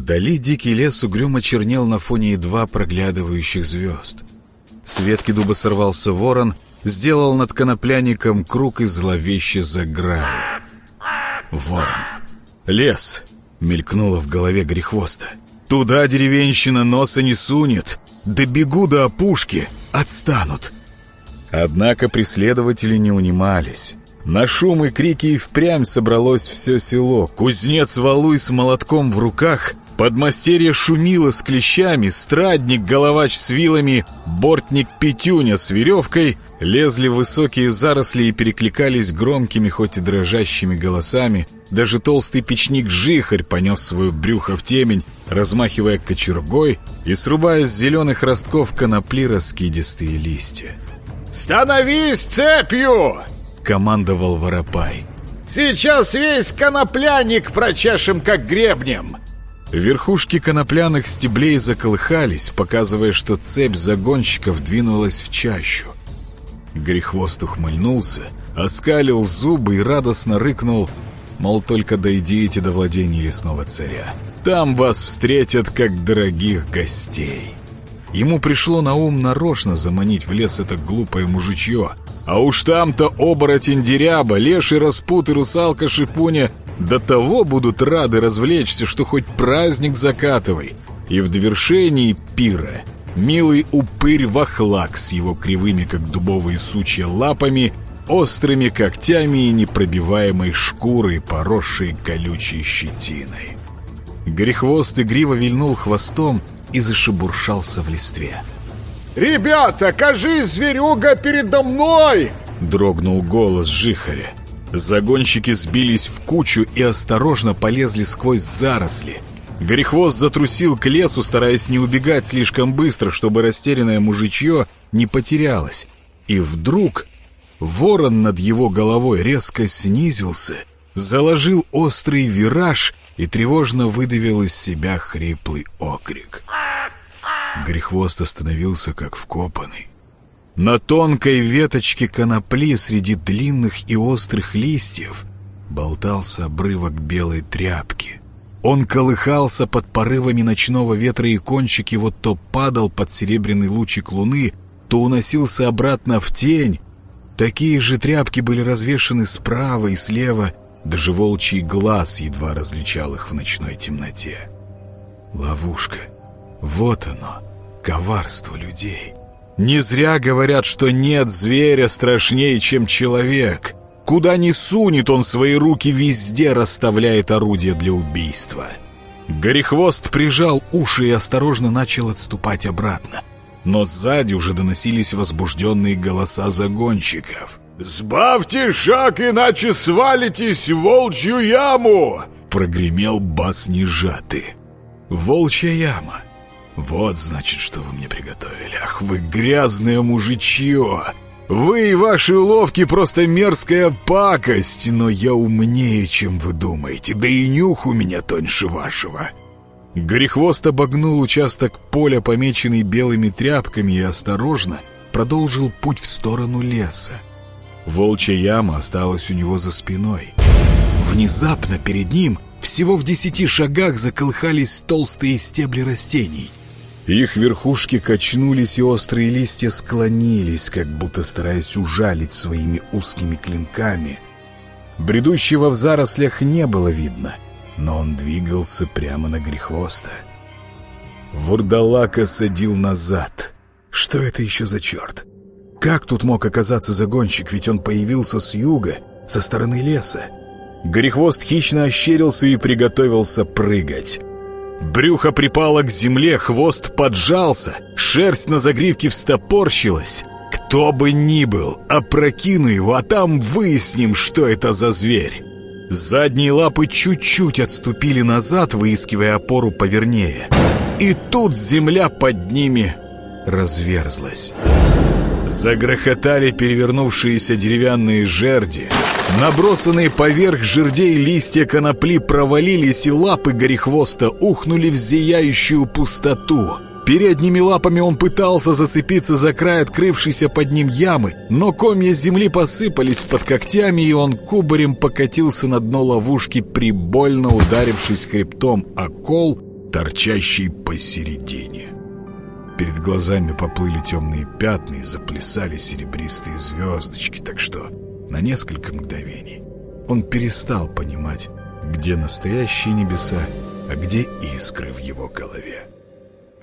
Вдали дикий лес угрюмо чернел на фоне едва проглядывающих звезд. С ветки дуба сорвался ворон, сделал над конопляником круг и зловеще заграл. Ворон. Лес. Мелькнуло в голове грехвоста. Туда деревенщина носа не сунет. Да бегу до опушки. Отстанут. Однако преследователи не унимались. На шум и крики и впрямь собралось все село. Кузнец Валуй с молотком в руках, подмастерье шумило с клещами, страдник, головач с вилами, бортник Петюня с веревкой лезли в высокие заросли и перекликались громкими, хоть и дрожащими голосами. Даже толстый печник-жихарь понес свое брюхо в темень, размахивая кочергой и срубая с зеленых ростков конопли раскидистые листья. «Становись цепью!» — командовал Воропай. «Сейчас весь конопляник прочешем, как гребнем!» Верхушки конопляных стеблей заколыхались, показывая, что цепь загонщиков двинулась в чащу. Грехвост ухмыльнулся, оскалил зубы и радостно рыкнул, мол, только дойдите до владений лесного царя. Там вас встретят, как дорогих гостей. Ему пришло на ум нарочно заманить в лес это глупое мужичье. А уж там-то оборотень деряба, леший распут и русалка шипуня до того будут рады развлечься, что хоть праздник закатывай. И в довершении пира милый упырь вахлак с его кривыми, как дубовые сучья, лапами, острыми когтями и непробиваемой шкурой, поросшей колючей щетиной. Грехвост игриво вильнул хвостом и зашебуршался в листве. «Ребята, кажись, зверюга передо мной!» Дрогнул голос Жихаря. Загонщики сбились в кучу и осторожно полезли сквозь заросли. Горехвост затрусил к лесу, стараясь не убегать слишком быстро, чтобы растерянное мужичье не потерялось. И вдруг ворон над его головой резко снизился, заложил острый вираж и тревожно выдавил из себя хриплый окрик. Грехвост остановился как вкопанный. На тонкой веточке конопли среди длинных и острых листьев болтался обрывок белой тряпки. Он колыхался под порывами ночного ветра, и кончик его то падал под серебряный лучик луны, то уносился обратно в тень. Такие же тряпки были развешаны справа и слева, даже волчий глаз едва различал их в ночной темноте. Ловушка. Вот оно, коварство людей. Не зря говорят, что нет зверя страшнее, чем человек. Куда ни сунет он свои руки, везде расставляет орудия для убийства. Горехвост прижал уши и осторожно начал отступать обратно. Но сзади уже доносились возбужденные голоса загонщиков. «Сбавьте шаг, иначе свалитесь в волчью яму!» Прогремел бас нежатый. «Волчья яма!» «Вот, значит, что вы мне приготовили. Ах, вы грязное мужичье! Вы и ваши уловки просто мерзкая пакость, но я умнее, чем вы думаете, да и нюх у меня тоньше вашего». Горехвост обогнул участок поля, помеченный белыми тряпками, и осторожно продолжил путь в сторону леса. Волчья яма осталась у него за спиной. Внезапно перед ним, всего в десяти шагах, заколыхались толстые стебли растений. Их верхушки качнулись, и острые листья склонились, как будто стараясь ужалить своими узкими клинками. Бредущего в зарослях не было видно, но он двигался прямо на грехвоста. Вурдалака садил назад. Что это еще за черт? Как тут мог оказаться загонщик, ведь он появился с юга, со стороны леса? Горехвост хищно ощерился и приготовился прыгать. Брюхо припало к земле, хвост поджался, шерсть на загривке встопорщилась. Кто бы ни был, опрокину его, а там выясним, что это за зверь. Задние лапы чуть-чуть отступили назад, выискивая опору повернее. И тут земля под ними разверзлась. Загрохотали перевернувшиеся деревянные жерди. Набросанные поверх жердей листья конопли провалились, и лапы горехвоста ухнули в зияющую пустоту. Передними лапами он пытался зацепиться за край открывшейся под ним ямы, но комья земли посыпались под когтями, и он кубарем покатился на дно ловушки, прибольно ударившись хребтом о кол торчащей посередине. Перед глазами поплыли темные пятна и заплясали серебристые звездочки, так что на несколько мгновений он перестал понимать, где настоящие небеса, а где искры в его голове.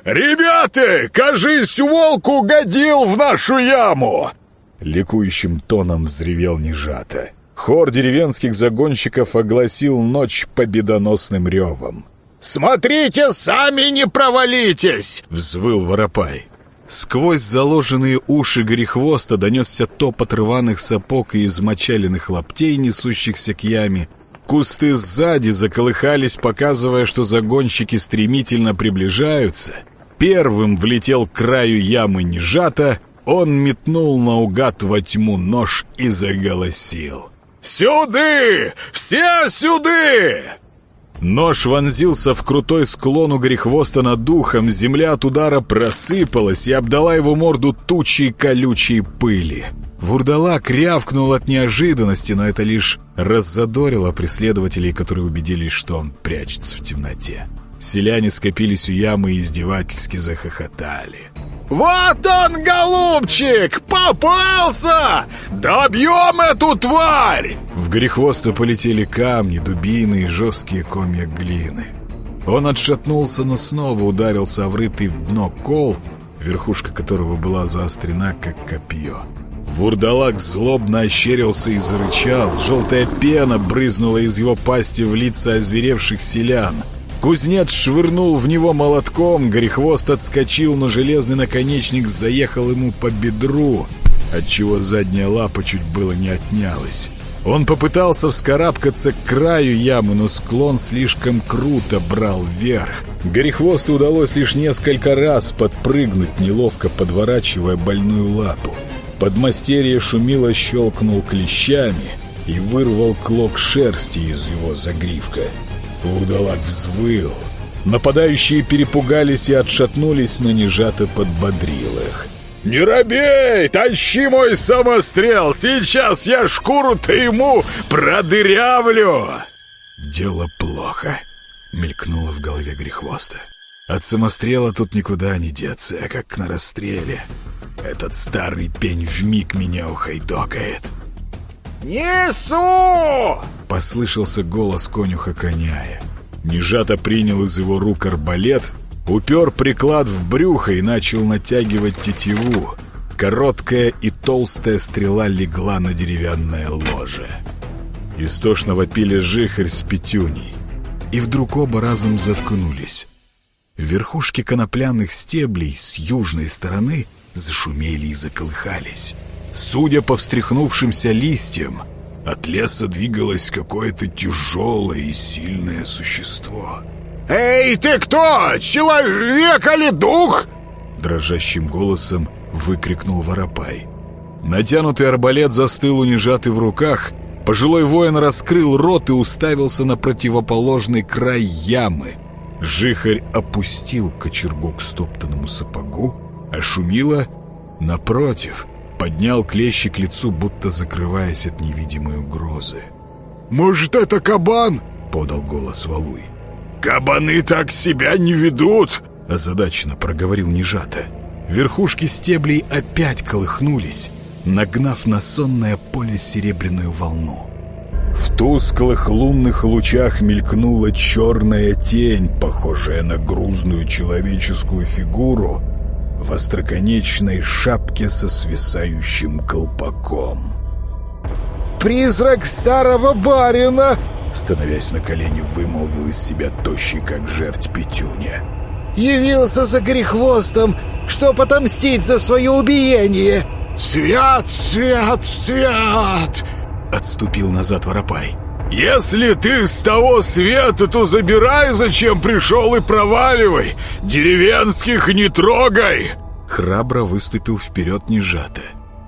«Ребята, кажись, волк угодил в нашу яму!» Ликующим тоном взревел Нежата. Хор деревенских загонщиков огласил ночь победоносным ревом. «Смотрите, сами не провалитесь!» — взвыл Воропай. Сквозь заложенные уши Горехвоста донесся топот рваных сапог и измочаленных лаптей, несущихся к яме. Кусты сзади заколыхались, показывая, что загонщики стремительно приближаются. Первым влетел к краю ямы Нежата, он метнул наугад во тьму нож и заголосил. «Сюды! Все сюды!» Нож вонзился в крутой склон у грехвоста над духом, земля от удара просыпалась и обдала его морду тучей колючей пыли. Вурдалак рявкнул от неожиданности, но это лишь раззадорило преследователей, которые убедились, что он прячется в темноте. Селяне скопились у ямы и издевательски захохотали. «Вот он, голубчик! Попался! Добьем эту тварь!» В грехвоста полетели камни, дубины и жесткие комья глины. Он отшатнулся, но снова ударился о врытый в дно кол, верхушка которого была заострена, как копье. Вурдалак злобно ощерился и зарычал. Желтая пена брызнула из его пасти в лица озверевших селян — Кузнец швырнул в него молотком, Горехвост отскочил, но железный наконечник заехал ему по бедру, отчего задняя лапа чуть было не отнялась. Он попытался вскарабкаться к краю ямы, но склон слишком круто брал вверх. Горехвосту удалось лишь несколько раз подпрыгнуть, неловко подворачивая больную лапу. Подмастерье шумило щелкнул клещами и вырвал клок шерсти из его загривка. Вурдалак взвыл. Нападающие перепугались и отшатнулись, но Нежато подбодрил их. «Не робей! Тащи мой самострел! Сейчас я шкуру-то ему продырявлю!» «Дело плохо», — мелькнуло в голове Грехвоста. «От самострела тут никуда не деться, а как на расстреле. Этот старый пень вмиг меня ухайдокает». «Несу!» — послышался голос конюха коняя. Нежато принял из его рук арбалет, упер приклад в брюхо и начал натягивать тетиву. Короткая и толстая стрела легла на деревянное ложе. Истошно вопили жихарь с пятюней. И вдруг оба разом заткнулись. Верхушки конопляных стеблей с южной стороны зашумели и заколыхались. Судя по встряхнувшимся листьям, от леса двигалось какое-то тяжелое и сильное существо. «Эй, ты кто? Человек или дух?» Дрожащим голосом выкрикнул Воропай. Натянутый арбалет застыл унижатый в руках. Пожилой воин раскрыл рот и уставился на противоположный край ямы. Жихарь опустил кочергу к стоптанному сапогу, а Шумила, напротив, поднял клещи к лицу, будто закрываясь от невидимой угрозы. «Может, это кабан?» — подал голос Валуй. «Кабаны так себя не ведут!» — озадаченно проговорил Нежата. Верхушки стеблей опять колыхнулись, нагнав на сонное поле серебряную волну. В тусклых лунных лучах мелькнула черная тень, похожая на грузную человеческую фигуру, в остроконечной шапке со свисающим колпаком. «Призрак старого барина!» Становясь на колени, вымолвил из себя тощий, как жерть пятюня. «Явился за грехвостом, чтоб отомстить за свое убиение!» «Свят, свят, свят!» Отступил назад Воропай. «Если ты с того света, то забирай, зачем пришел, и проваливай! Деревенских не трогай!» Храбро выступил вперед нежато,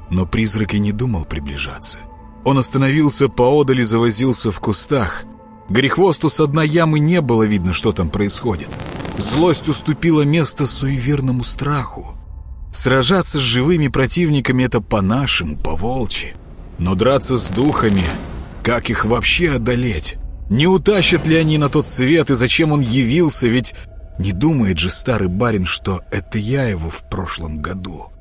но призрак и не думал приближаться. Он остановился поодаль и завозился в кустах. Грехвосту с дна ямы не было видно, что там происходит. Злость уступила место суеверному страху. Сражаться с живыми противниками — это по-нашему, по-волчьи. Но драться с духами как их вообще одолеть? Не утащат ли они на тот свет и зачем он явился? Ведь Не думает же старый барин, что это я его в прошлом году.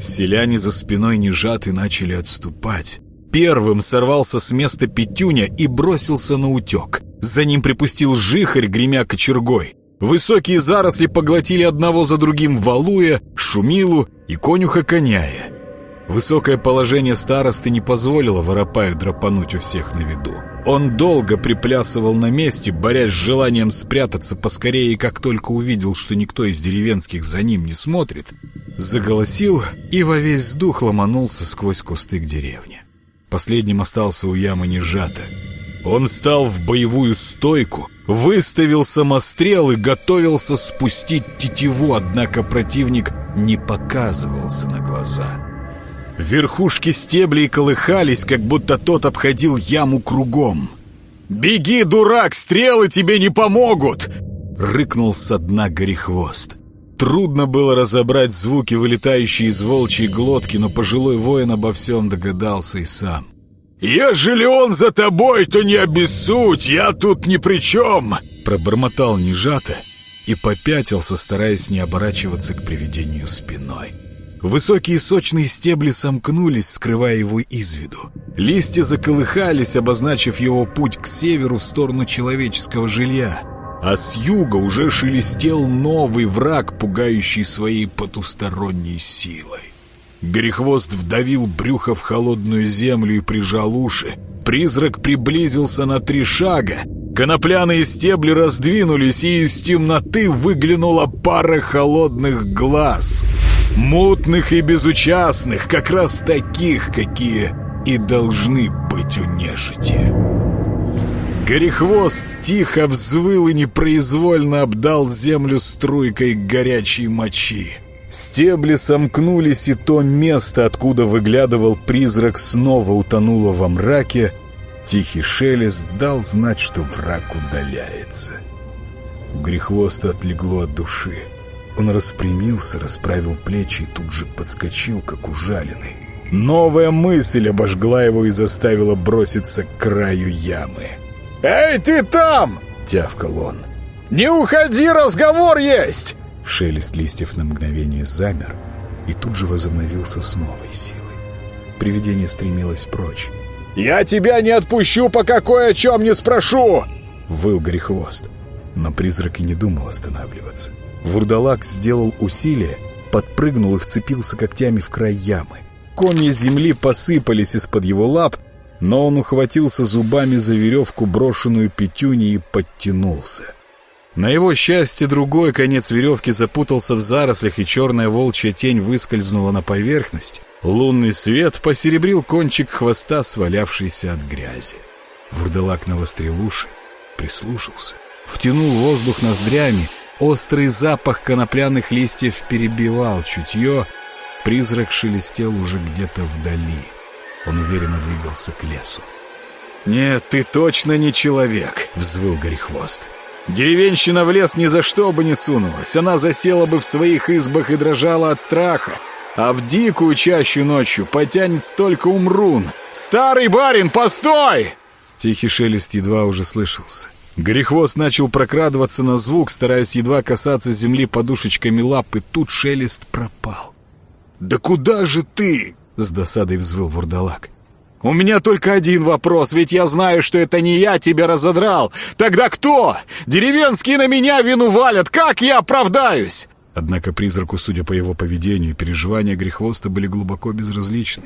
Селяне за спиной нежаты начали отступать. Первым сорвался с места Петюня и бросился на утек. За ним припустил жихарь, гремя кочергой. Высокие заросли поглотили одного за другим Валуя, Шумилу и конюха Коняя. Высокое положение старосты не позволило Воропаю драпануть у всех на виду. Он долго приплясывал на месте, борясь с желанием спрятаться поскорее, и как только увидел, что никто из деревенских за ним не смотрит, заголосил и во весь дух ломанулся сквозь кусты к деревне. Последним остался у ямы нежато. Он стал в боевую стойку, выставил самострел и готовился спустить тетиву, однако противник не показывался на глаза. Верхушки стеблей колыхались, как будто тот обходил яму кругом. «Беги, дурак, стрелы тебе не помогут!» — рыкнул со дна горехвост. Трудно было разобрать звуки, вылетающие из волчьей глотки, но пожилой воин обо всем догадался и сам. «Ежели он за тобой, то не обессудь, я тут ни при чем!» Пробормотал нежато и попятился, стараясь не оборачиваться к привидению спиной. Высокие сочные стебли сомкнулись, скрывая его из виду. Листья заколыхались, обозначив его путь к северу в сторону человеческого жилья. А с юга уже шелестел новый враг, пугающий своей потусторонней силой. Грехвост вдавил брюхо в холодную землю и прижал уши. Призрак приблизился на три шага. Конопляные стебли раздвинулись, и из темноты выглянула пара холодных глаз. Мутных и безучастных, как раз таких, какие и должны быть у нежити. Горехвост тихо взвыл и непроизвольно обдал землю струйкой горячей мочи. Стебли сомкнулись, и то место, откуда выглядывал призрак, снова утонуло во мраке. Тихий шелест дал знать, что враг удаляется. У Грехвоста отлегло от души. Он распрямился, расправил плечи и тут же подскочил, как ужаленный. Новая мысль обожгла его и заставила броситься к краю ямы. «Эй, ты там!» — тявкал он. «Не уходи, разговор есть!» Шелест листьев на мгновение замер и тут же возобновился с новой силой. Привидение стремилось прочь. «Я тебя не отпущу, пока кое о чем не спрошу!» Выл Грехвост. Но призрак и не думал останавливаться. Вурдалак сделал усилие, подпрыгнул и вцепился когтями в край ямы. Комья земли посыпались из-под его лап, но он ухватился зубами за веревку, брошенную пятюней, и подтянулся. На его счастье другой конец веревки запутался в зарослях, и черная волчья тень выскользнула на поверхность. Лунный свет посеребрил кончик хвоста, свалявшийся от грязи. Вурдалак навострил уши, прислушался, втянул воздух ноздрями. Острый запах конопляных листьев перебивал чутье. Призрак шелестел уже где-то вдали. Он уверенно двигался к лесу. «Нет, ты точно не человек!» — взвыл Горехвост. Деревенщина в лес ни за что бы не сунулась. Она засела бы в своих избах и дрожала от страха. А в дикую чащу ночью потянет столько умрун. «Старый барин, постой!» Тихий шелест едва уже слышался. Горехвост начал прокрадываться на звук, стараясь едва касаться земли подушечками лап, и тут шелест пропал. «Да куда же ты?» — с досадой взвыл вурдалак. «У меня только один вопрос, ведь я знаю, что это не я тебя разодрал. Тогда кто? Деревенские на меня вину валят. Как я оправдаюсь?» Однако призраку, судя по его поведению, переживания грехвоста были глубоко безразличны.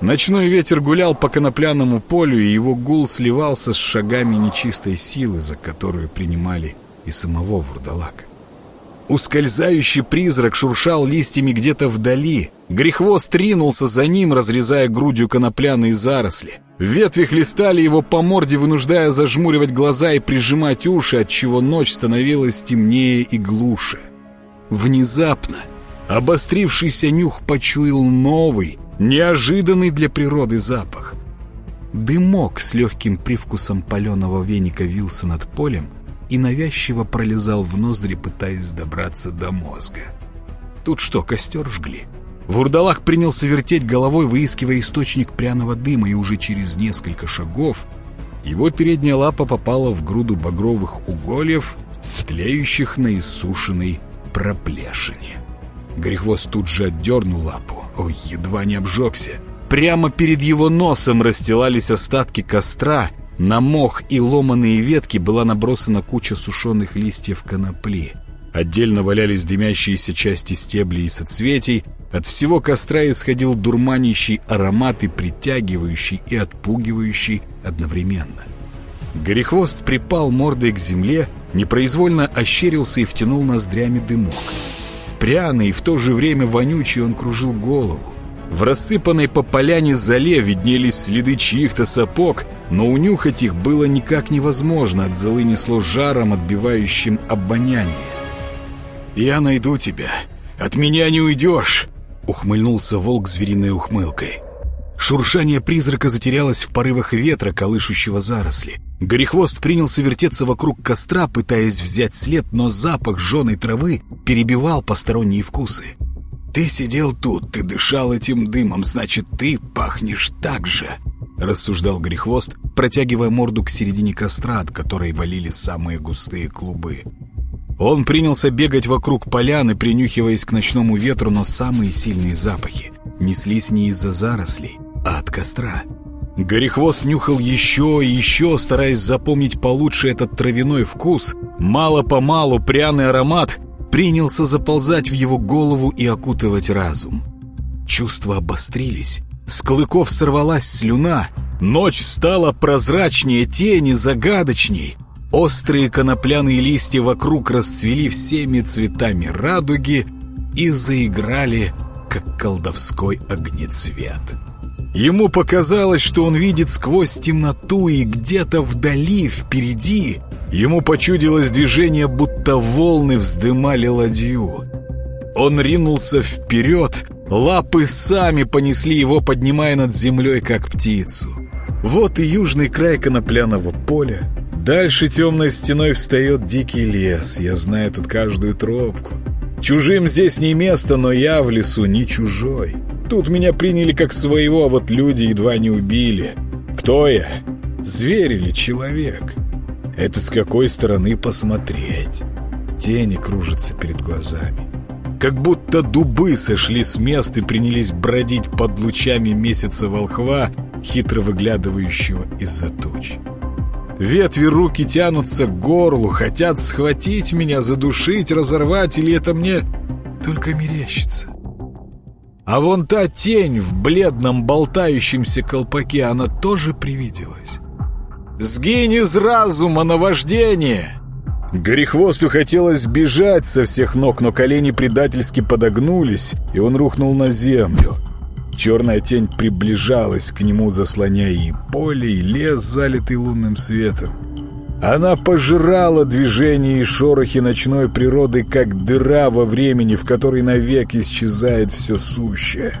Ночной ветер гулял по конопляному полю, и его гул сливался с шагами нечистой силы, за которую принимали и самого вурдалака. Ускользающий призрак шуршал листьями где-то вдали. Грехвост ринулся за ним, разрезая грудью конопляные заросли. Ветви хлестали его по морде, вынуждая зажмуривать глаза и прижимать уши, отчего ночь становилась темнее и глуше. Внезапно обострившийся нюх почуял новый, неожиданный для природы запах. Дымок с легким привкусом паленого веника вился над полем, и навязчиво пролезал в ноздри, пытаясь добраться до мозга. Тут что, костер жгли? Вурдалак принялся вертеть головой, выискивая источник пряного дыма, и уже через несколько шагов Его передняя лапа попала в груду багровых угольев, тлеющих на иссушенной проплешине. Грехвост тут же отдернул лапу. Ой, едва не обжегся. Прямо перед его носом расстилались остатки костра. На мох и ломаные ветки была набросана куча сушеных листьев конопли. Отдельно валялись дымящиеся части стеблей и соцветий. От всего костра исходил дурманящий аромат и притягивающий, и отпугивающий одновременно. Горехвост припал мордой к земле, непроизвольно ощерился и втянул ноздрями дымок. Пряный и в то же время вонючий он кружил голову. В рассыпанной по поляне зале виднелись следы чьих-то сапог, но унюхать их было никак невозможно, от золы несло жаром, отбивающим обоняние. «Я найду тебя. От меня не уйдешь!» — ухмыльнулся волк звериной ухмылкой. Шуршание призрака затерялось в порывах ветра, колышущего заросли. Горехвост принялся вертеться вокруг костра, пытаясь взять след, но запах жженой травы перебивал посторонние вкусы. «Ты сидел тут, ты дышал этим дымом, значит, ты пахнешь так же», — рассуждал Горехвост, протягивая морду к середине костра, от которой валили самые густые клубы. Он принялся бегать вокруг поляны, принюхиваясь к ночному ветру, но самые сильные запахи неслись не из-за зарослей, а от костра. Горехвост нюхал еще и еще, стараясь запомнить получше этот травяной вкус. Мало-помалу пряный аромат принялся заползать в его голову и окутывать разум. Чувства обострились, с клыков сорвалась слюна, ночь стала прозрачнее, тени загадочней. Острые конопляные листья вокруг расцвели всеми цветами радуги и заиграли, как колдовской огнецвет. Ему показалось, что он видит сквозь темноту и где-то вдали, впереди, ему почудилось движение, будто волны вздымали ладью. Он ринулся вперед, лапы сами понесли его, поднимая над землей, как птицу. Вот и южный край конопляного поля. Дальше темной стеной встает дикий лес, я знаю тут каждую тропку. Чужим здесь не место, но я в лесу не чужой. Тут меня приняли как своего, а вот люди едва не убили. Кто я? Зверь или человек? Это с какой стороны посмотреть? Тени кружатся перед глазами. Как будто дубы сошли с мест и принялись бродить под лучами месяца волхва, хитро выглядывающего из-за туч. Ветви руки тянутся к горлу, хотят схватить меня, задушить, разорвать, или это мне только мерещится? А вон та тень в бледном болтающемся колпаке, она тоже привиделась. «Сгинь из разума, наваждение!» Горехвосту хотелось бежать со всех ног, но колени предательски подогнулись, и он рухнул на землю. Черная тень приближалась к нему, заслоняя и поле, и лес, залитый лунным светом. Она пожирала движения и шорохи ночной природы, как дыра во времени, в которой навек исчезает все сущее.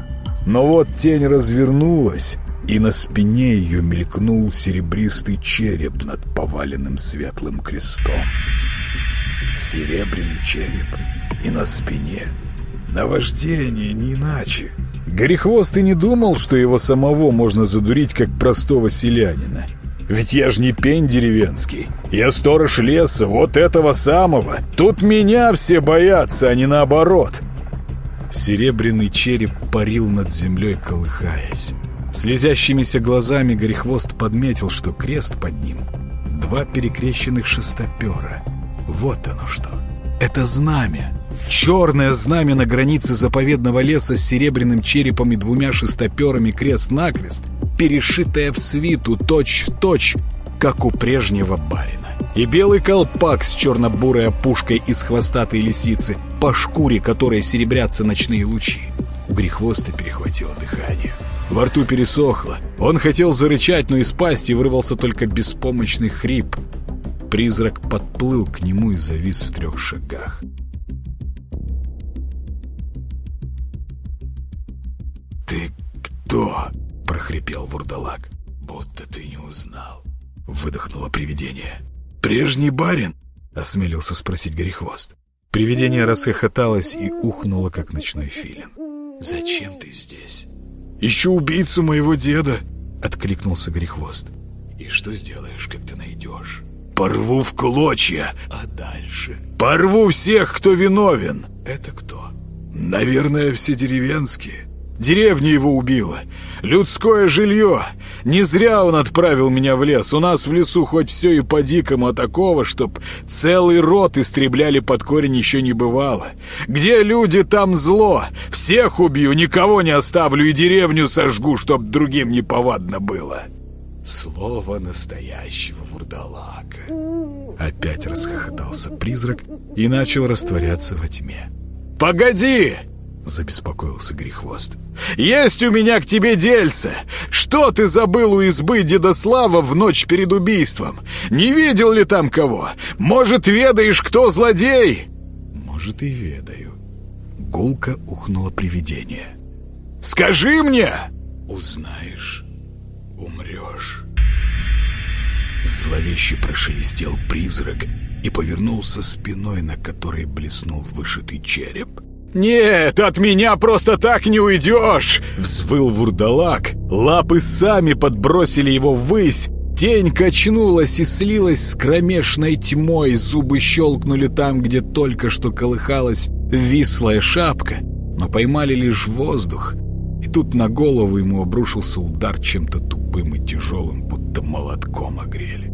Но вот тень развернулась, и на спине ее мелькнул серебристый череп над поваленным светлым крестом. Серебряный череп и на спине. Наваждение, не иначе. Горехвост и не думал, что его самого можно задурить, как простого селянина. Ведь я ж не пень деревенский. Я сторож леса, вот этого самого. Тут меня все боятся, а не наоборот. Серебряный череп парил над землей, колыхаясь. Слезящимися глазами Горехвост подметил, что крест под ним — два перекрещенных шестопера. Вот оно что. Это знамя. Черное знамя на границе заповедного леса с серебряным черепом и двумя шестоперами крест-накрест, перешитое в свиту точь-в-точь, как у прежнего барина. И белый колпак с черно-бурой опушкой из хвостатой лисицы, по шкуре которой серебрятся ночные лучи. У Грехвоста перехватило дыхание. Во рту пересохло. Он хотел зарычать, но из пасти вырвался только беспомощный хрип. Призрак подплыл к нему и завис в трех шагах. «Ты кто?» — прохрипел вурдалак. «Будто ты не узнал», — выдохнуло привидение. «Прежний барин?» — осмелился спросить Горехвост. Привидение расхохоталось и ухнуло, как ночной филин. «Зачем ты здесь?» «Ищу убийцу моего деда», — откликнулся Горехвост. И что сделаешь, как ты найдешь? Порву в клочья. А дальше? Порву всех, кто виновен. Это кто? Наверное, все деревенские. Деревня его убила. Людское жилье. Не зря он отправил меня в лес. У нас в лесу хоть все и по-дикому, а такого, чтоб целый род истребляли под корень еще не бывало. Где люди, там зло. Всех убью, никого не оставлю и деревню сожгу, чтоб другим не повадно было. Слово настоящего вурдалака. Опять расхохотался призрак и начал растворяться во тьме. «Погоди!» — забеспокоился Грехвост. «Есть у меня к тебе дельце! Что ты забыл у избы деда Слава в ночь перед убийством? Не видел ли там кого? Может, ведаешь, кто злодей?» «Может, и ведаю». Гулко ухнуло привидение. «Скажи мне!» «Узнаешь, умрешь». Зловеще прошелестел призрак и повернулся спиной, на которой блеснул вышитый череп. «Нет, от меня просто так не уйдешь!» — взвыл вурдалак. Лапы сами подбросили его ввысь. Тень качнулась и слилась с кромешной тьмой. Зубы щелкнули там, где только что колыхалась вислая шапка, но поймали лишь воздух. И тут на голову ему обрушился удар чем-то тупым и тяжелым, будто молотком огрели.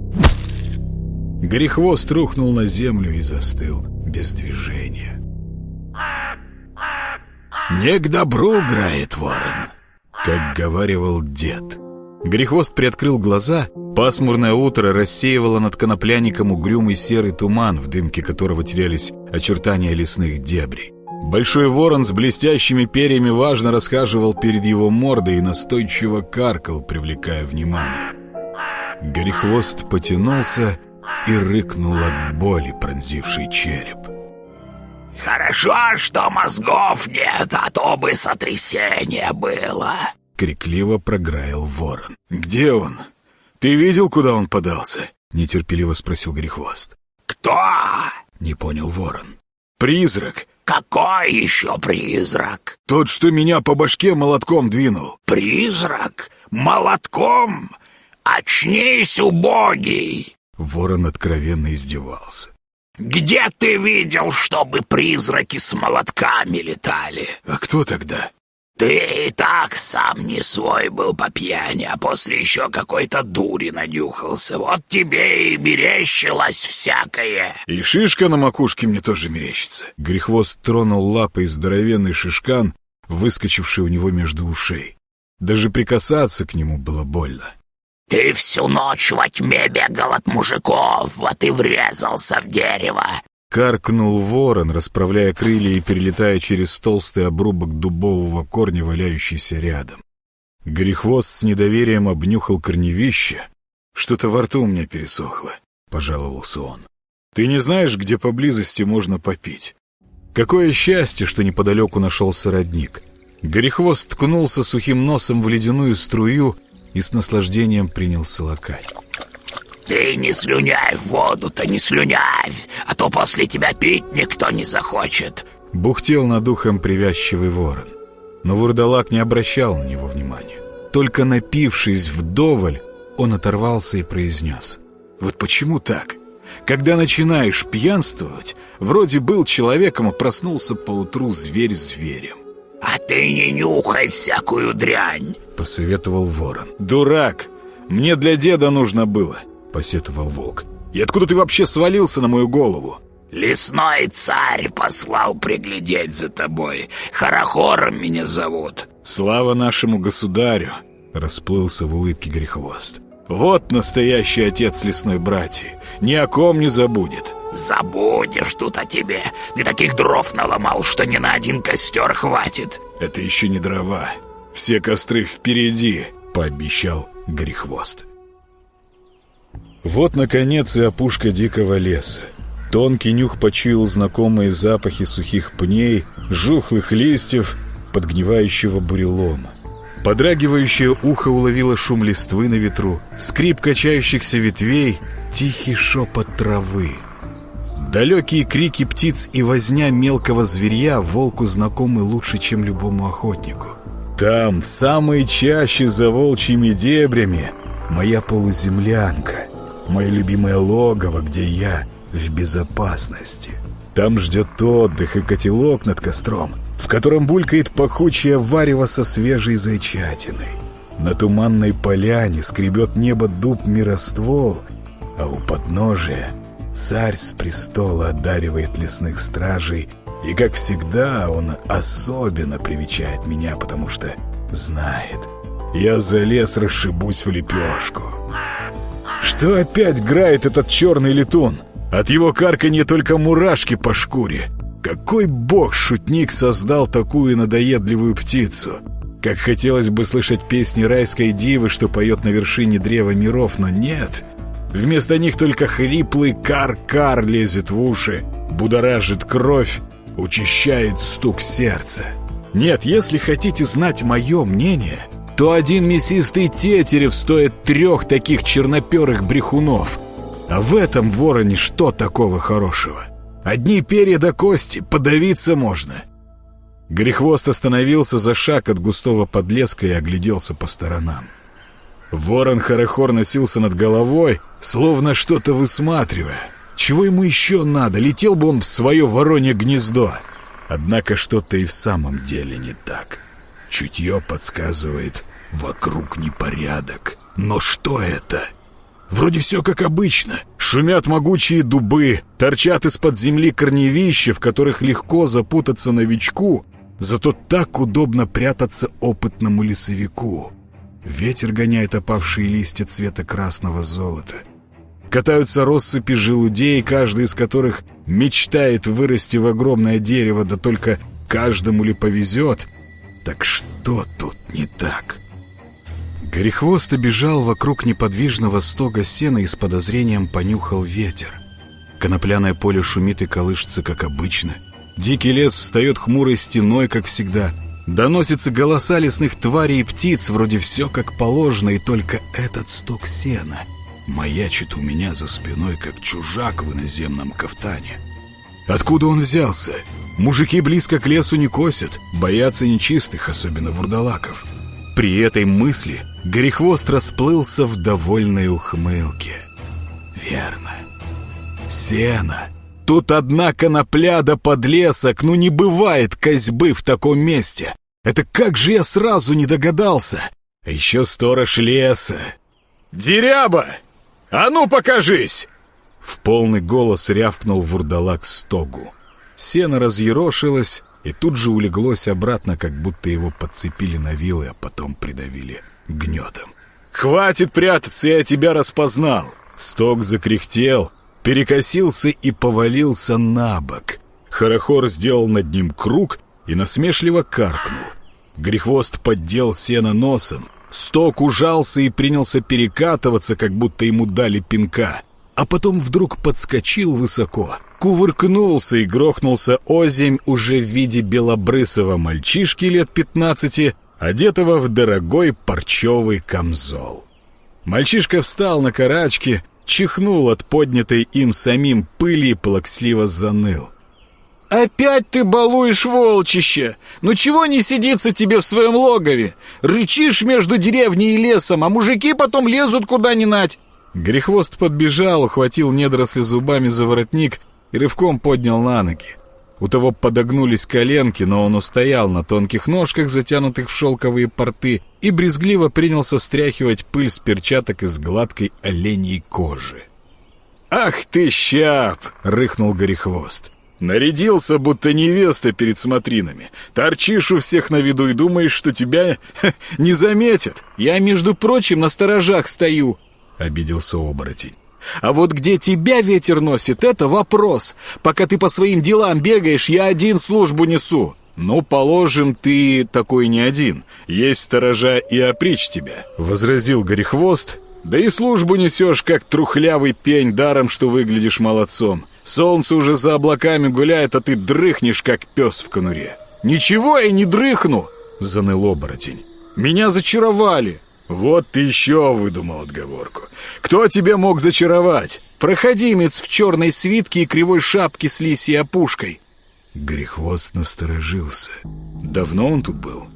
Горехвост рухнул на землю и застыл без движения. «Не к добру играет ворон», как говаривал дед. Грехвост приоткрыл глаза. Пасмурное утро рассеивало над конопляником угрюмый серый туман, в дымке которого терялись очертания лесных дебрей. Большой ворон с блестящими перьями важно расхаживал перед его мордой и настойчиво каркал, привлекая внимание. Горехвост потянулся и рыкнул от боли, пронзивший череп. «Хорошо, что мозгов нет, а то бы сотрясение было!» Крикливо програил ворон. «Где он? Ты видел, куда он подался?» Нетерпеливо спросил Грехвост. «Кто?» Не понял ворон. «Призрак!» «Какой еще призрак?» «Тот, что меня по башке молотком двинул». «Призрак? Молотком? Очнись, убогий!» Ворон откровенно издевался. «Где ты видел, чтобы призраки с молотками летали?» «А кто тогда?» «Ты и так сам не свой был по пьяни, а после еще какой-то дури надюхался. Вот тебе и мерещилось всякое». «И шишка на макушке мне тоже мерещится». Грехвост тронул лапой здоровенный шишкан, выскочивший у него между ушей. Даже прикасаться к нему было больно. «Ты всю ночь во тьме бегал от мужиков, вот и врезался в дерево!» Каркнул ворон, расправляя крылья и перелетая через толстый обрубок дубового корня, валяющийся рядом. Грехвост с недоверием обнюхал корневище. «Что-то во рту у меня пересохло», — пожаловался он. «Ты не знаешь, где поблизости можно попить?» Какое счастье, что неподалеку нашелся родник. Горехвост ткнулся сухим носом в ледяную струю и с наслаждением принялся лакать. «Ты не слюняй воду-то, не слюняй, а то после тебя пить никто не захочет!» Бухтел над ухом привязчивый ворон. Но вурдалак не обращал на него внимания. Только напившись вдоволь, он оторвался и произнес. «Вот почему так? Когда начинаешь пьянствовать, вроде был человеком, а проснулся поутру зверь зверем». «А ты не нюхай всякую дрянь!» — посоветовал ворон. «Дурак! Мне для деда нужно было!» — посетовал волк. «И откуда ты вообще свалился на мою голову?» «Лесной царь послал приглядеть за тобой. Харахором меня зовут». «Слава нашему государю!» — расплылся в улыбке Грехвост. «Вот настоящий отец лесной братьи. Ни о ком не забудет». «Забудешь тут о тебе. Ты таких дров наломал, что ни на один костер хватит». «Это еще не дрова. Все костры впереди», — пообещал Грехвост. Вот, наконец, и опушка дикого леса. Тонкий нюх почуял знакомые запахи сухих пней, жухлых листьев, подгнивающего бурелома. Подрагивающее ухо уловило шум листвы на ветру, скрип качающихся ветвей, тихий шепот травы. Далекие крики птиц и возня мелкого зверья волку знакомы лучше, чем любому охотнику. Там, в самой чаще за волчьими дебрями, Моя полуземлянка, мое любимое логово, где я в безопасности. Там ждет отдых и котелок над костром, в котором булькает пахучее варево со свежей зайчатиной. На туманной поляне скребет небо дуб мироствол, а у подножия царь с престола одаривает лесных стражей, и, как всегда, он особенно привечает меня, потому что знает, я за лес расшибусь в лепешку. Что опять грает этот черный летун? От его карканья только мурашки по шкуре. Какой бог-шутник создал такую надоедливую птицу? Как хотелось бы слышать песни райской дивы, что поет на вершине древа миров, но нет. Вместо них только хриплый кар-кар лезет в уши, будоражит кровь, учащает стук сердца. Нет, если хотите знать мое мнение, то один мясистый тетерев стоит трех таких черноперых брехунов. А в этом вороне что такого хорошего? Одни перья до кости, подавиться можно. Грехвост остановился за шаг от густого подлеска и огляделся по сторонам. Ворон Харахор носился над головой, словно что-то высматривая. Чего ему еще надо? Летел бы он в свое воронье гнездо. Однако что-то и в самом деле не так. Чутье подсказывает, вокруг непорядок. Но что это? Вроде все как обычно. Шумят могучие дубы, торчат из-под земли корневища, в которых легко запутаться новичку, Зато так удобно прятаться опытному лесовику. Ветер гоняет опавшие листья цвета красного золота. Катаются россыпи желудей, каждый из которых мечтает вырасти в огромное дерево, да только каждому ли повезет. Так что тут не так? Горехвост обежал вокруг неподвижного стога сена и с подозрением понюхал ветер. Конопляное поле шумит и колышется, как обычно — Дикий лес встает хмурой стеной, как всегда. Доносятся голоса лесных тварей и птиц, вроде все как положено, и только этот сток сена маячит у меня за спиной, как чужак в иноземном кафтане. Откуда он взялся? Мужики близко к лесу не косят, боятся нечистых, особенно вурдалаков. При этой мысли Горехвост расплылся в довольной ухмылке. Верно. Сено Тут одна конопля да подлесок, ну не бывает козьбы в таком месте. Это как же я сразу не догадался? А еще сторож леса. «Деряба! А ну покажись!» В полный голос рявкнул вурдалак стогу. Сено разъерошилось и тут же улеглось обратно, как будто его подцепили на вилы, а потом придавили гнетом. «Хватит прятаться, я тебя распознал!» Сток закряхтел, перекосился и повалился на бок. Хорохор сделал над ним круг и насмешливо каркнул. Грехвост поддел сено носом. Сток ужался и принялся перекатываться, как будто ему дали пинка. А потом вдруг подскочил высоко, кувыркнулся и грохнулся озимь уже в виде белобрысого мальчишки лет пятнадцати, одетого в дорогой парчевый камзол. Мальчишка встал на карачки, чихнул от поднятой им самим пыли и плаксливо заныл. «Опять ты балуешь, волчище! Ну чего не сидится тебе в своем логове? Рычишь между деревней и лесом, а мужики потом лезут куда ни нать!» Грехвост подбежал, ухватил недоросли зубами за воротник и рывком поднял на ноги. У того подогнулись коленки, но он устоял на тонких ножках, затянутых в шелковые порты, и брезгливо принялся стряхивать пыль с перчаток из гладкой оленьей кожи. «Ах ты, щап!» — рыхнул Горехвост. «Нарядился, будто невеста перед смотринами. Торчишь у всех на виду и думаешь, что тебя ха, не заметят. Я, между прочим, на сторожах стою!» — обиделся оборотень. А вот где тебя ветер носит, это вопрос. Пока ты по своим делам бегаешь, я один службу несу. Ну, положим, ты такой не один. Есть сторожа и опричь тебя, — возразил Горехвост. Да и службу несешь, как трухлявый пень, даром, что выглядишь молодцом. Солнце уже за облаками гуляет, а ты дрыхнешь, как пес в конуре. «Ничего я не дрыхну!» — заныл оборотень. «Меня зачаровали!» «Вот ты еще выдумал отговорку. Кто тебе мог зачаровать?» «Проходимец в черной свитке и кривой шапке с лисьей опушкой». Грехвост насторожился. Давно он тут был?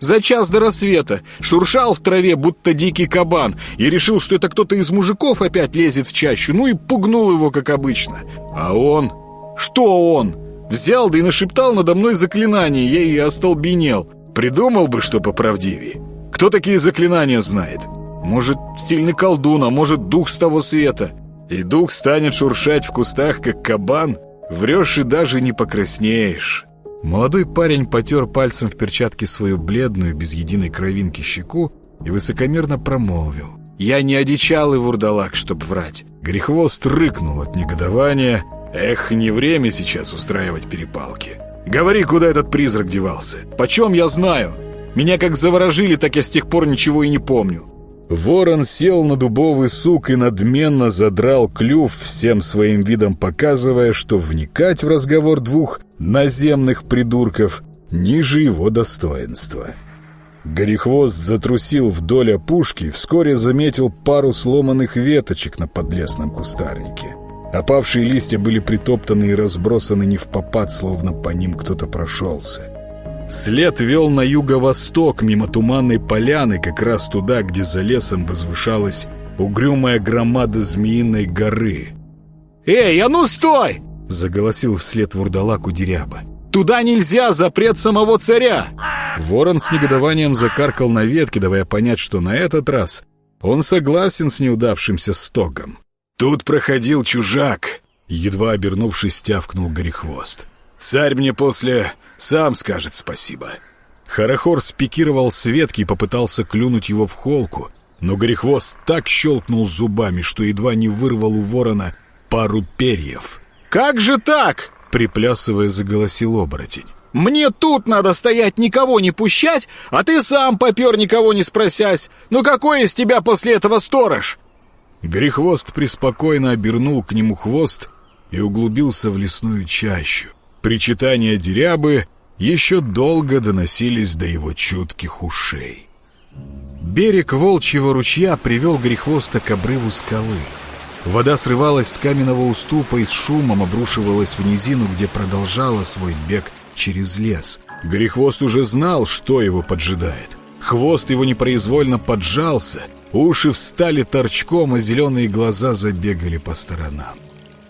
За час до рассвета. Шуршал в траве, будто дикий кабан. И решил, что это кто-то из мужиков опять лезет в чащу. Ну и пугнул его, как обычно. А он... Что он? Взял да и нашептал надо мной заклинание. Я и остолбенел. Придумал бы, что поправдивее. Кто такие заклинания знает? Может, сильный колдун, а может, дух с того света. И дух станет шуршать в кустах, как кабан. Врешь и даже не покраснеешь. Молодой парень потер пальцем в перчатке свою бледную, без единой кровинки щеку и высокомерно промолвил. «Я не одичалый вурдалак, чтоб врать». Грехвост рыкнул от негодования. «Эх, не время сейчас устраивать перепалки. Говори, куда этот призрак девался. Почем я знаю? Меня как заворожили, так я с тех пор ничего и не помню». Ворон сел на дубовый сук и надменно задрал клюв, всем своим видом показывая, что вникать в разговор двух наземных придурков ниже его достоинства. Горехвост затрусил вдоль опушки и вскоре заметил пару сломанных веточек на подлесном кустарнике. Опавшие листья были притоптаны и разбросаны не в попад, словно по ним кто-то прошелся. След вел на юго-восток, мимо туманной поляны, как раз туда, где за лесом возвышалась угрюмая громада Змеиной горы. «Эй, а ну стой!» — заголосил вслед вурдалаку Деряба. «Туда нельзя! Запрет самого царя!» Ворон с негодованием закаркал на ветке, давая понять, что на этот раз он согласен с неудавшимся стогом. «Тут проходил чужак!» Едва обернувшись, тявкнул Горехвост. «Царь мне после сам скажет спасибо». Харахор спикировал с ветки и попытался клюнуть его в холку, но Горехвост так щелкнул зубами, что едва не вырвал у ворона пару перьев. «Как же так?» — приплясывая, заголосил оборотень. «Мне тут надо стоять, никого не пущать, а ты сам попер, никого не спросясь. Ну какой из тебя после этого сторож?» Грехвост преспокойно обернул к нему хвост и углубился в лесную чащу. Причитания дерябы еще долго доносились до его чутких ушей. Берег волчьего ручья привел Грехвоста к обрыву скалы. Вода срывалась с каменного уступа и с шумом обрушивалась в низину, где продолжала свой бег через лес. Грехвост уже знал, что его поджидает. Хвост его непроизвольно поджался, уши встали торчком, а зеленые глаза забегали по сторонам.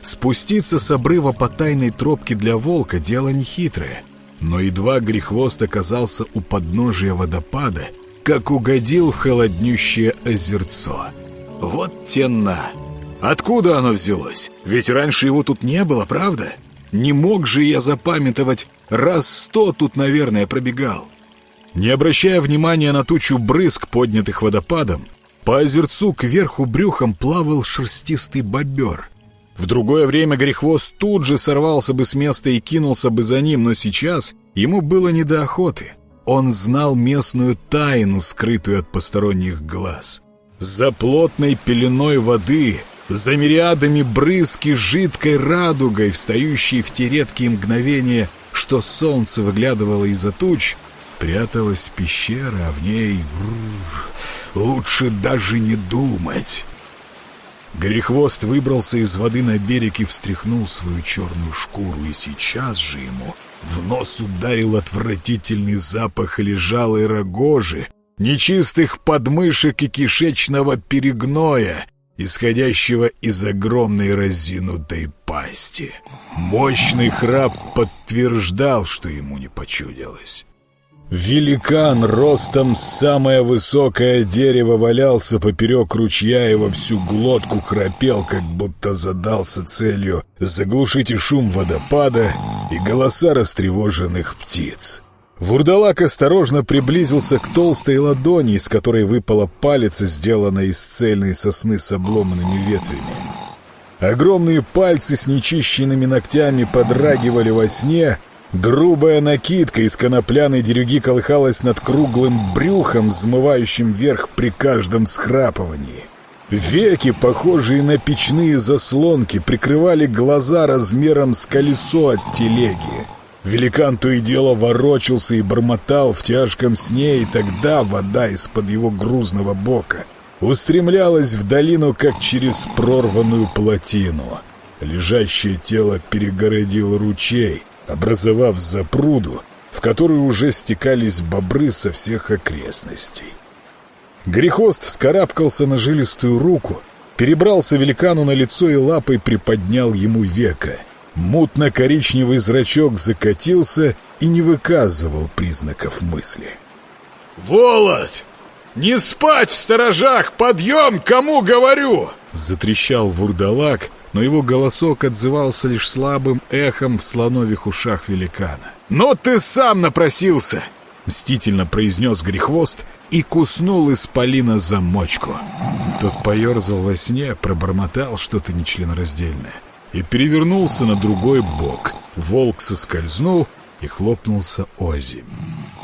Спуститься с обрыва по тайной тропке для волка — дело нехитрое. Но едва грехвост оказался у подножия водопада, как угодил в холоднющее озерцо. Вот тена! Откуда оно взялось? Ведь раньше его тут не было, правда? Не мог же я запамятовать, раз сто тут, наверное, пробегал. Не обращая внимания на тучу брызг, поднятых водопадом, по озерцу кверху брюхом плавал шерстистый бобер — в другое время Грехвост тут же сорвался бы с места и кинулся бы за ним, но сейчас ему было не до охоты. Он знал местную тайну, скрытую от посторонних глаз. За плотной пеленой воды, за мириадами брызги жидкой радугой, встающей в те редкие мгновения, что солнце выглядывало из-за туч, пряталась пещера, а в ней... Лучше даже не думать. Горехвост выбрался из воды на берег и встряхнул свою черную шкуру, и сейчас же ему в нос ударил отвратительный запах лежалой рогожи, нечистых подмышек и кишечного перегноя, исходящего из огромной разинутой пасти. Мощный храп подтверждал, что ему не почудилось. Великан ростом самое высокое дерево валялся поперек ручья и во всю глотку храпел, как будто задался целью заглушить и шум водопада, и голоса растревоженных птиц. Вурдалак осторожно приблизился к толстой ладони, из которой выпала палец, сделанная из цельной сосны с обломанными ветвями. Огромные пальцы с нечищенными ногтями подрагивали во сне — Грубая накидка из конопляной дерюги колыхалась над круглым брюхом, взмывающим вверх при каждом схрапывании. Веки, похожие на печные заслонки, прикрывали глаза размером с колесо от телеги. Великан то и дело ворочался и бормотал в тяжком сне, и тогда вода из-под его грузного бока устремлялась в долину, как через прорванную плотину. Лежащее тело перегородил ручей — образовав запруду, в которую уже стекались бобры со всех окрестностей. Грехост вскарабкался на жилистую руку, перебрался великану на лицо и лапой приподнял ему века. Мутно-коричневый зрачок закатился и не выказывал признаков мысли. «Волод! Не спать в сторожах! Подъем, кому говорю!» Затрещал вурдалак, но его голосок отзывался лишь слабым эхом в слонових ушах великана. «Но ты сам напросился!» — мстительно произнес Грехвост и куснул исполина за мочку. Тот поерзал во сне, пробормотал что-то нечленораздельное и перевернулся на другой бок. Волк соскользнул и хлопнулся озимь.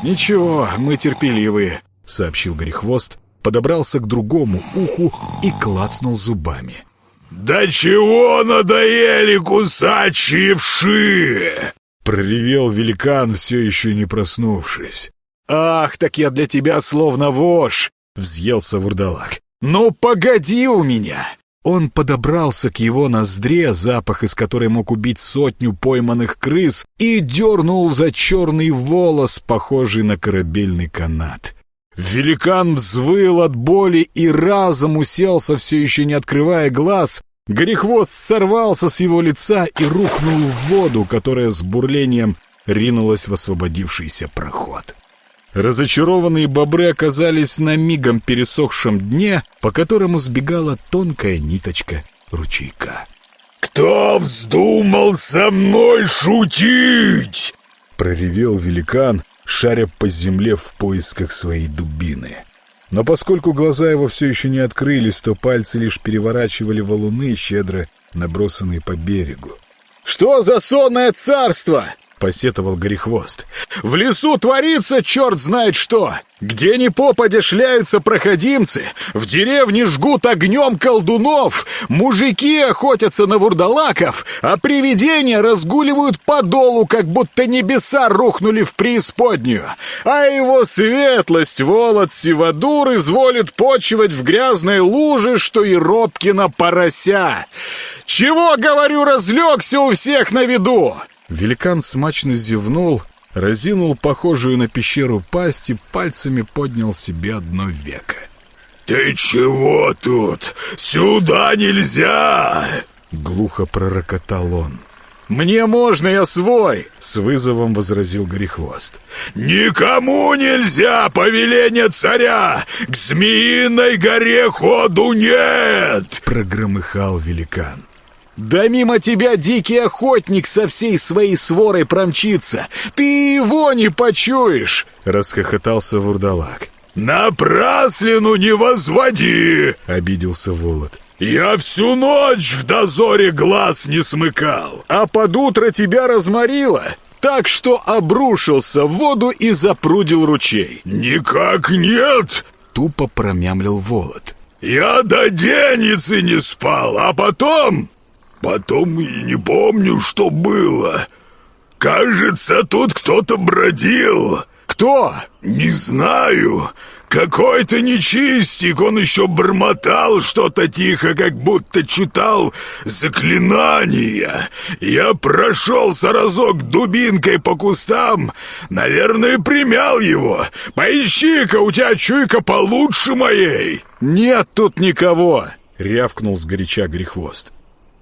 «Ничего, мы терпеливые», — сообщил Горехвост, подобрался к другому уху и клацнул зубами. «Да чего надоели кусачие вши!» Проревел великан, все еще не проснувшись. «Ах, так я для тебя словно вож!» — взъелся вурдалак. «Ну, погоди у меня!» Он подобрался к его ноздре, запах из которой мог убить сотню пойманных крыс, и дернул за черный волос, похожий на корабельный канат. Великан взвыл от боли и разом уселся, все еще не открывая глаз. Горехвост сорвался с его лица и рухнул в воду, которая с бурлением ринулась в освободившийся проход. Разочарованные бобры оказались на мигом пересохшем дне, по которому сбегала тонкая ниточка ручейка. «Кто вздумал со мной шутить?» — проревел великан, шаря по земле в поисках своей дубины. Но поскольку глаза его все еще не открылись, то пальцы лишь переворачивали валуны, щедро набросанные по берегу. «Что за сонное царство?» — посетовал Горехвост. «В лесу творится черт знает что! Где ни попадя шляются проходимцы, в деревне жгут огнем колдунов, мужики охотятся на вурдалаков, а привидения разгуливают по долу, как будто небеса рухнули в преисподнюю, а его светлость, Волод Сивадур, изволит почивать в грязной луже, что и Робкина порося. Чего, говорю, разлегся у всех на виду?» Великан смачно зевнул, разинул похожую на пещеру пасть и пальцами поднял себе одно веко. «Ты чего тут? Сюда нельзя!» Глухо пророкотал он. «Мне можно, я свой!» — с вызовом возразил Горехвост. «Никому нельзя, повеление царя! К Змеиной горе ходу нет!» — прогромыхал великан. Да мимо тебя дикий охотник со всей своей сворой промчится. Ты его не почуешь!» — расхохотался вурдалак. «Напраслину не возводи!» — обиделся Волод. «Я всю ночь в дозоре глаз не смыкал!» «А под утро тебя разморило!» так что обрушился в воду и запрудил ручей. «Никак нет!» — тупо промямлил Волод. «Я до деницы не спал, а потом Потом и не помню, что было. Кажется, тут кто-то бродил. Кто? Не знаю. Какой-то нечистик, он еще бормотал что-то тихо, как будто читал заклинания. Я прошелся разок дубинкой по кустам, наверное, примял его. Поищи-ка, у тебя чуйка получше моей. Нет тут никого, рявкнул сгоряча Грехвост.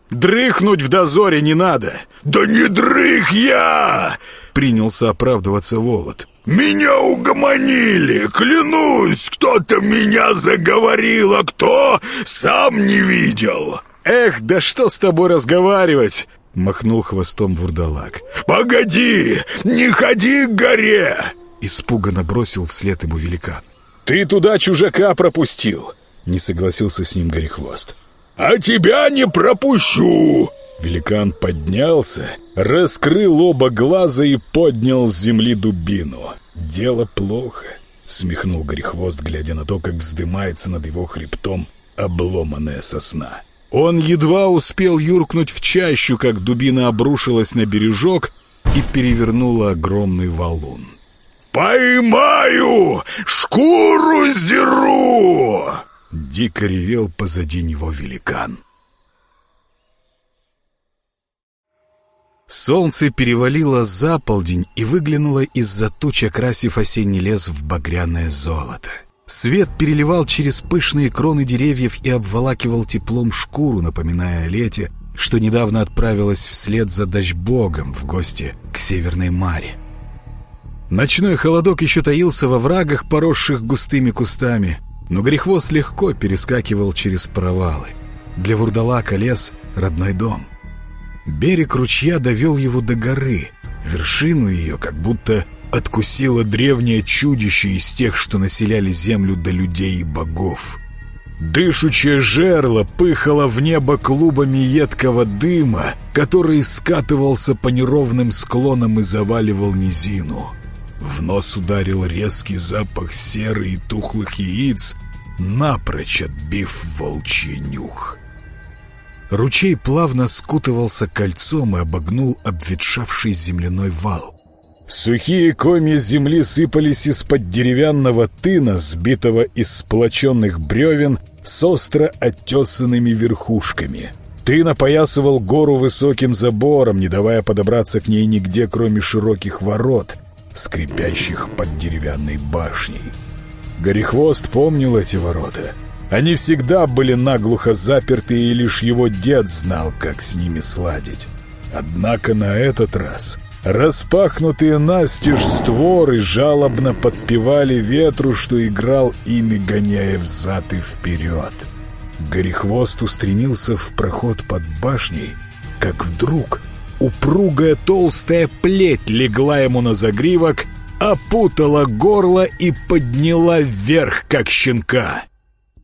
Дрыхнуть в дозоре не надо. Да не дрых я! Принялся оправдываться Волод. Меня угомонили, клянусь, кто-то меня заговорил, а кто сам не видел. Эх, да что с тобой разговаривать? Махнул хвостом вурдалак. «Погоди! Не ходи к горе!» Испуганно бросил вслед ему великан. «Ты туда чужака пропустил!» Не согласился с ним Горехвост. «А тебя не пропущу!» Великан поднялся, раскрыл оба глаза и поднял с земли дубину. «Дело плохо», — смехнул Горехвост, глядя на то, как вздымается над его хребтом обломанная сосна. Он едва успел юркнуть в чащу, как дубина обрушилась на бережок и перевернула огромный валун. «Поймаю! Шкуру сдеру!» Дико ревел позади него великан. Солнце перевалило за полдень и выглянуло из-за туч, окрасив осенний лес в багряное золото. Свет переливал через пышные кроны деревьев и обволакивал теплом шкуру, напоминая о лете, что недавно отправилась вслед за дождь-богом в гости к Северной Маре. Ночной холодок еще таился во врагах, поросших густыми кустами, но грехвост легко перескакивал через провалы. Для вурдалака лес — родной дом. Берег ручья довел его до горы, вершину ее как будто откусило древнее чудище из тех, что населяли землю до людей и богов. Дышучее жерло пыхало в небо клубами едкого дыма, который скатывался по неровным склонам и заваливал низину. В нос ударил резкий запах серы и тухлых яиц, напрочь отбив волчий нюх. Ручей плавно скутывался кольцом и обогнул обветшавший земляной вал. Сухие комья земли сыпались из-под деревянного тына, сбитого из сплоченных бревен с остро оттесанными верхушками. Тын опоясывал гору высоким забором, не давая подобраться к ней нигде, кроме широких ворот, скрипящих под деревянной башней. Горехвост помнил эти ворота. Они всегда были наглухо заперты, и лишь его дед знал, как с ними сладить. Однако на этот раз Распахнутые настежь створы жалобно подпевали ветру, что играл ими, гоняя взад и вперед. Горехвост устремился в проход под башней, как вдруг упругая толстая плеть легла ему на загривок, опутала горло и подняла вверх, как щенка.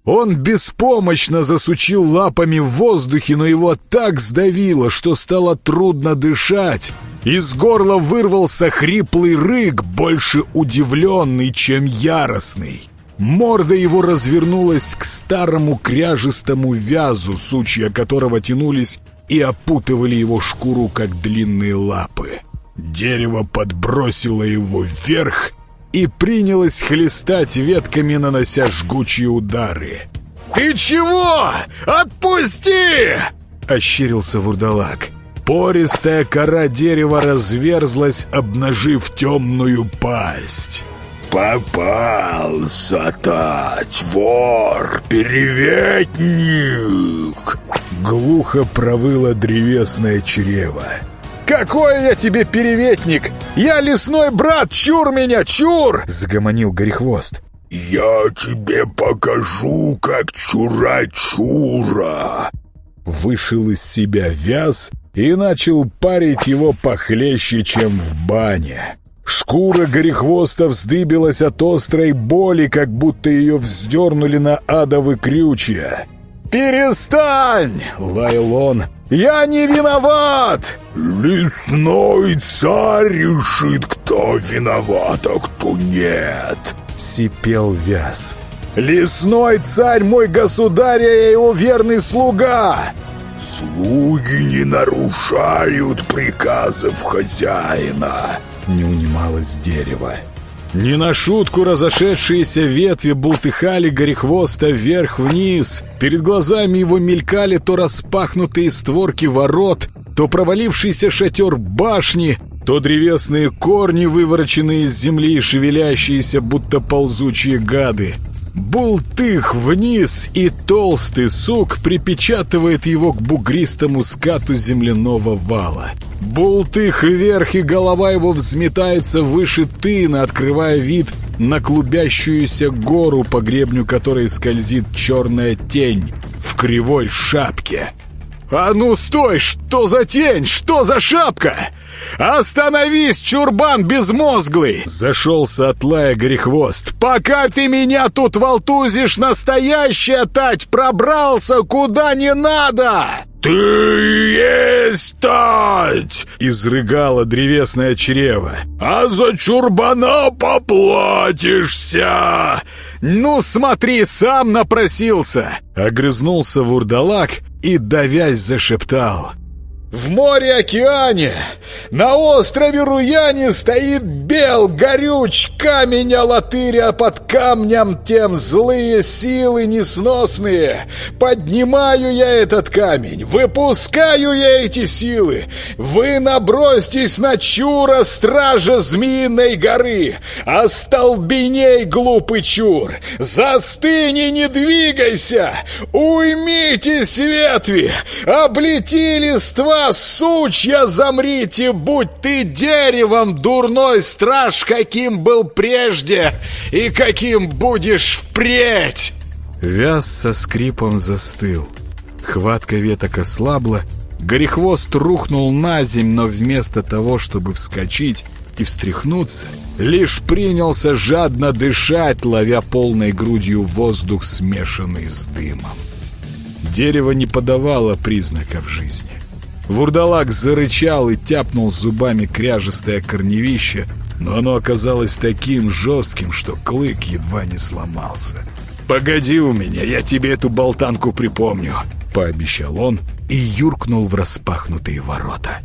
Он беспомощно засучил лапами в воздухе, но его так сдавило, что стало трудно дышать. Из горла вырвался хриплый рык, больше удивленный, чем яростный. Морда его развернулась к старому кряжестому вязу, сучья которого тянулись и опутывали его шкуру, как длинные лапы. Дерево подбросило его вверх и принялось хлестать ветками, нанося жгучие удары. «Ты чего? Отпусти!» — ощерился вурдалак. Пористая кора дерева разверзлась, обнажив темную пасть. «Попался, тать, вор, переветник!» Глухо провыло древесное чрево. «Какой я тебе переветник! Я лесной брат! Чур меня, чур!» — загомонил Горехвост. «Я тебе покажу, как чурать чура!» Вышел из себя вяз и начал парить его похлеще, чем в бане. Шкура горехвоста вздыбилась от острой боли, как будто ее вздернули на адовы крючья. «Перестань!» — лаял он. «Я не виноват!» «Лесной царь решит, кто виноват, а кто нет!» — сипел вяз. «Лесной царь мой государь, я его верный слуга!» «Слуги не нарушают приказов хозяина!» — не унималось дерево. Не на шутку разошедшиеся ветви бултыхали горехвоста вверх-вниз. Перед глазами его мелькали то распахнутые створки ворот, то провалившийся шатер башни, то древесные корни, вывороченные из земли и шевелящиеся, будто ползучие гады. Бултых вниз, и толстый сук припечатывает его к бугристому скату земляного вала. Бултых вверх, и голова его взметается выше тына, открывая вид на клубящуюся гору, по гребню которой скользит черная тень в кривой шапке. «А ну стой! Что за тень? Что за шапка?» «Остановись, чурбан безмозглый!» Зашелся от лая горехвост. «Пока ты меня тут волтузишь, настоящая тать пробрался куда не надо!» «Ты есть тать!» — изрыгало древесное чрево. «А за чурбана поплатишься!» «Ну смотри, сам напросился!» — огрызнулся вурдалак и, давясь, зашептал. В море-океане, на острове Руяне стоит бел, горюч, камень Алатыря под камнем тем злые силы несносные. Поднимаю я этот камень, выпускаю я эти силы. Вы набросьтесь на чура стража Змеиной горы, остолбеней, глупый чур, застыни, не двигайся, уймитесь ветви, облети листва, сучья, замрите, будь ты деревом, дурной страж, каким был прежде и каким будешь впредь!» Вяз со скрипом застыл. Хватка веток ослабла, Горехвост рухнул на земь, но вместо того, чтобы вскочить и встряхнуться, лишь принялся жадно дышать, ловя полной грудью воздух, смешанный с дымом. Дерево не подавало признаков жизни. Вурдалак зарычал и тяпнул зубами кряжестое корневище, но оно оказалось таким жестким, что клык едва не сломался. «Погоди у меня, я тебе эту болтанку припомню», — пообещал он и юркнул в распахнутые ворота.